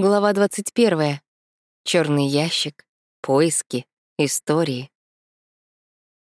Глава 21. Черный ящик. Поиски. Истории.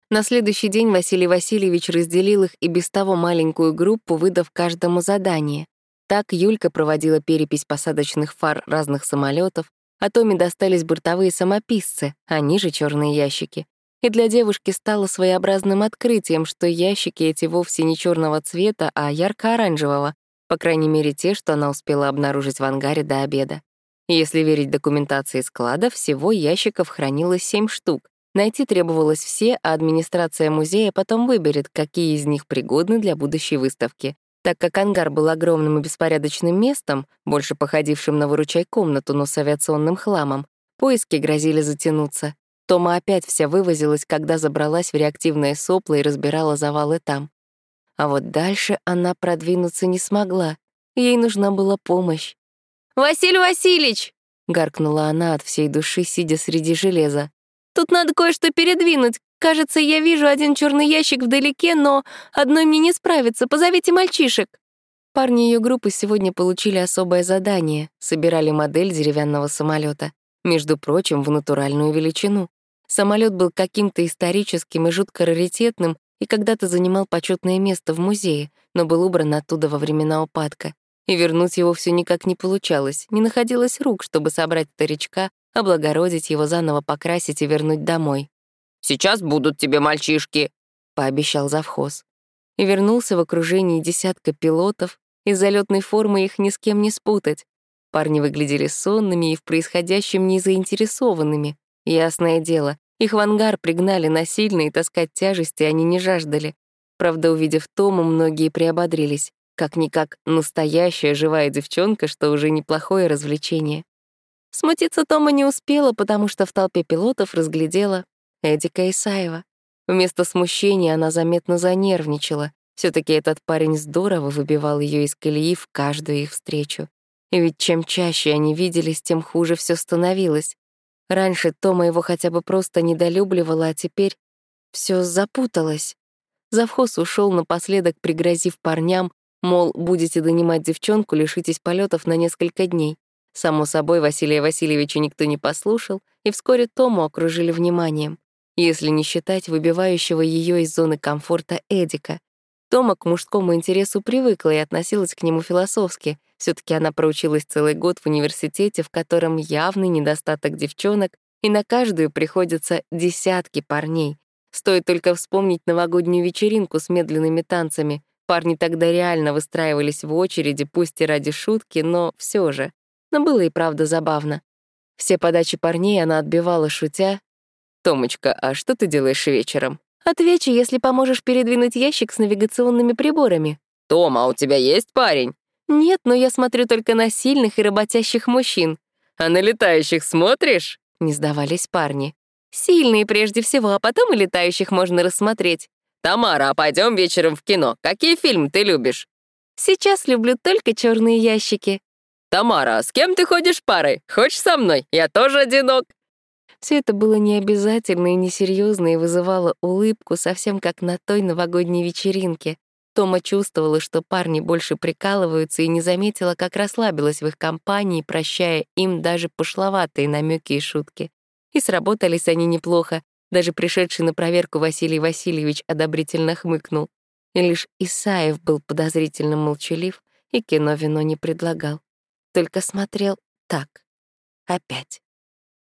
На следующий день Василий Васильевич разделил их и без того маленькую группу, выдав каждому задание. Так Юлька проводила перепись посадочных фар разных самолетов, а Томе достались бортовые самописцы, они же черные ящики. И для девушки стало своеобразным открытием, что ящики эти вовсе не черного цвета, а ярко-оранжевого, по крайней мере, те, что она успела обнаружить в ангаре до обеда. Если верить документации склада, всего ящиков хранилось семь штук. Найти требовалось все, а администрация музея потом выберет, какие из них пригодны для будущей выставки. Так как ангар был огромным и беспорядочным местом, больше походившим на выручай-комнату, но с авиационным хламом, поиски грозили затянуться. Тома опять вся вывозилась, когда забралась в реактивное сопло и разбирала завалы там. А вот дальше она продвинуться не смогла. Ей нужна была помощь. «Василий Васильевич!» — гаркнула она от всей души, сидя среди железа. «Тут надо кое-что передвинуть. Кажется, я вижу один черный ящик вдалеке, но одной мне не справиться. Позовите мальчишек». Парни ее группы сегодня получили особое задание — собирали модель деревянного самолета, между прочим, в натуральную величину. Самолет был каким-то историческим и жутко раритетным, и когда-то занимал почетное место в музее, но был убран оттуда во времена упадка. И вернуть его все никак не получалось, не находилось рук, чтобы собрать старичка, облагородить его, заново покрасить и вернуть домой. «Сейчас будут тебе мальчишки», — пообещал завхоз. И вернулся в окружении десятка пилотов, из залетной формы их ни с кем не спутать. Парни выглядели сонными и в происходящем не заинтересованными. Ясное дело, их в ангар пригнали насильно, и таскать тяжести они не жаждали. Правда, увидев Тому, многие приободрились. Как-никак настоящая живая девчонка, что уже неплохое развлечение. Смутиться Тома не успела, потому что в толпе пилотов разглядела Эдика Исаева. Вместо смущения она заметно занервничала. все таки этот парень здорово выбивал ее из колеи в каждую их встречу. И ведь чем чаще они виделись, тем хуже все становилось. Раньше Тома его хотя бы просто недолюбливала, а теперь все запуталось. Завхоз ушел напоследок, пригрозив парням, мол, будете донимать девчонку, лишитесь полетов на несколько дней. Само собой, Василия Васильевича никто не послушал, и вскоре Тому окружили вниманием, если не считать выбивающего ее из зоны комфорта Эдика. Тома к мужскому интересу привыкла и относилась к нему философски. Все таки она проучилась целый год в университете, в котором явный недостаток девчонок, и на каждую приходится десятки парней. Стоит только вспомнить новогоднюю вечеринку с медленными танцами. Парни тогда реально выстраивались в очереди, пусть и ради шутки, но все же. Но было и правда забавно. Все подачи парней она отбивала, шутя. «Томочка, а что ты делаешь вечером?» Отвечу, если поможешь передвинуть ящик с навигационными приборами. Тома, а у тебя есть парень? Нет, но я смотрю только на сильных и работящих мужчин. А на летающих смотришь? Не сдавались парни. Сильные прежде всего, а потом и летающих можно рассмотреть. Тамара, а пойдем вечером в кино. Какие фильмы ты любишь? Сейчас люблю только черные ящики. Тамара, а с кем ты ходишь парой? Хочешь со мной? Я тоже одинок. Все это было необязательно и несерьезно и вызывало улыбку, совсем как на той новогодней вечеринке. Тома чувствовала, что парни больше прикалываются и не заметила, как расслабилась в их компании, прощая им даже пошловатые намеки и шутки. И сработались они неплохо. Даже пришедший на проверку Василий Васильевич одобрительно хмыкнул. И лишь Исаев был подозрительно молчалив и кино вино не предлагал. Только смотрел так. Опять.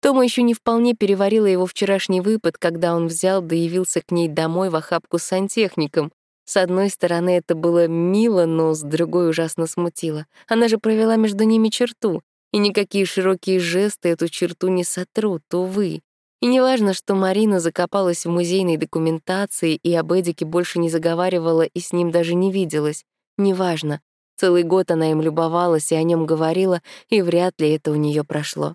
Тома еще не вполне переварила его вчерашний выпад, когда он взял да явился к ней домой в охапку с сантехником. С одной стороны, это было мило, но с другой ужасно смутило. Она же провела между ними черту, и никакие широкие жесты эту черту не сотрут, увы. И неважно, что Марина закопалась в музейной документации и об Эдике больше не заговаривала и с ним даже не виделась. Неважно. Целый год она им любовалась и о нем говорила, и вряд ли это у нее прошло.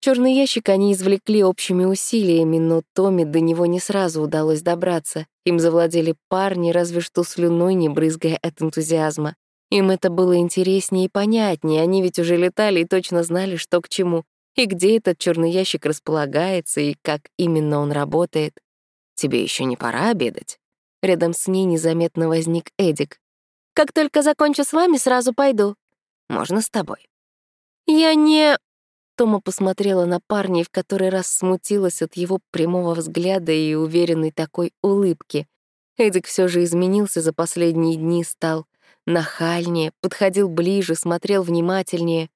Черный ящик они извлекли общими усилиями, но Томе до него не сразу удалось добраться. Им завладели парни, разве что слюной не брызгая от энтузиазма. Им это было интереснее и понятнее, они ведь уже летали и точно знали, что к чему, и где этот черный ящик располагается, и как именно он работает. «Тебе еще не пора обедать?» Рядом с ней незаметно возник Эдик. «Как только закончу с вами, сразу пойду». «Можно с тобой?» «Я не...» Тома посмотрела на парня и в который раз смутилась от его прямого взгляда и уверенной такой улыбки. Эдик все же изменился за последние дни, стал нахальнее, подходил ближе, смотрел внимательнее.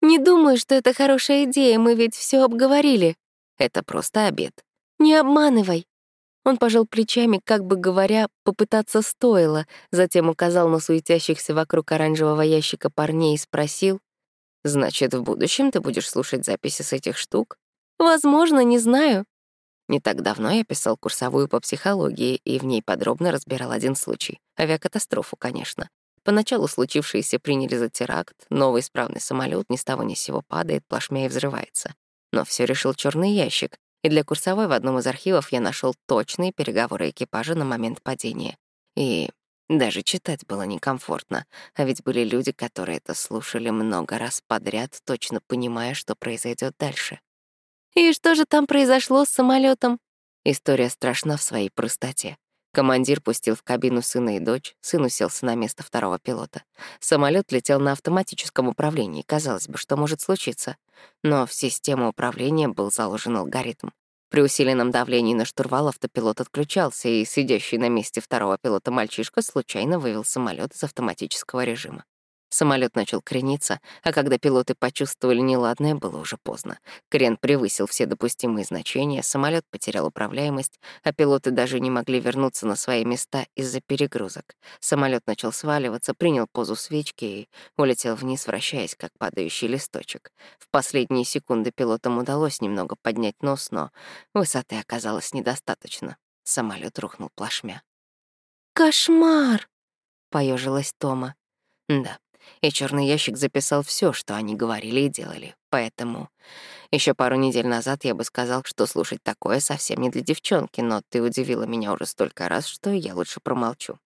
«Не думаю, что это хорошая идея, мы ведь все обговорили». «Это просто обед». «Не обманывай». Он пожал плечами, как бы говоря, попытаться стоило, затем указал на суетящихся вокруг оранжевого ящика парней и спросил, «Значит, в будущем ты будешь слушать записи с этих штук?» «Возможно, не знаю». Не так давно я писал курсовую по психологии и в ней подробно разбирал один случай. Авиакатастрофу, конечно. Поначалу случившиеся приняли за теракт, новый исправный самолет ни с того ни сего падает, плашмя и взрывается. Но все решил черный ящик, и для курсовой в одном из архивов я нашел точные переговоры экипажа на момент падения. И даже читать было некомфортно, а ведь были люди, которые это слушали много раз подряд, точно понимая, что произойдет дальше. «И что же там произошло с самолетом? История страшна в своей простоте. Командир пустил в кабину сына и дочь, сын уселся на место второго пилота. Самолет летел на автоматическом управлении, казалось бы, что может случиться. Но в систему управления был заложен алгоритм. При усиленном давлении на штурвал автопилот отключался, и сидящий на месте второго пилота мальчишка случайно вывел самолет из автоматического режима. Самолет начал крениться, а когда пилоты почувствовали неладное, было уже поздно. Крен превысил все допустимые значения, самолет потерял управляемость, а пилоты даже не могли вернуться на свои места из-за перегрузок. Самолет начал сваливаться, принял позу свечки и улетел вниз, вращаясь, как падающий листочек. В последние секунды пилотам удалось немного поднять нос, но высоты оказалось недостаточно. Самолет рухнул плашмя. «Кошмар!» — поежилась Тома. Да, и черный ящик записал все, что они говорили и делали. Поэтому еще пару недель назад я бы сказал, что слушать такое совсем не для девчонки, но ты удивила меня уже столько раз, что я лучше промолчу.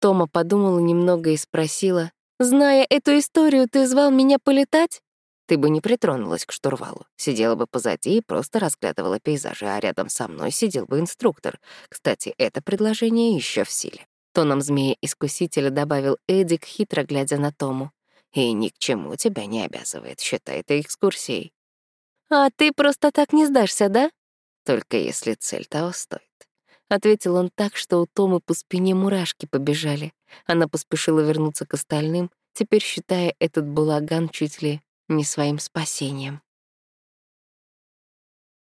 Тома подумала немного и спросила, «Зная эту историю, ты звал меня полетать?» Ты бы не притронулась к штурвалу, сидела бы позади и просто разглядывала пейзажи, а рядом со мной сидел бы инструктор. Кстати, это предложение еще в силе. Тоном змея-искусителя добавил Эдик, хитро глядя на Тому. «И ни к чему тебя не обязывает, считай это экскурсией». «А ты просто так не сдашься, да?» «Только если цель того стоит». Ответил он так, что у Томы по спине мурашки побежали. Она поспешила вернуться к остальным, теперь считая этот балаган чуть ли не своим спасением.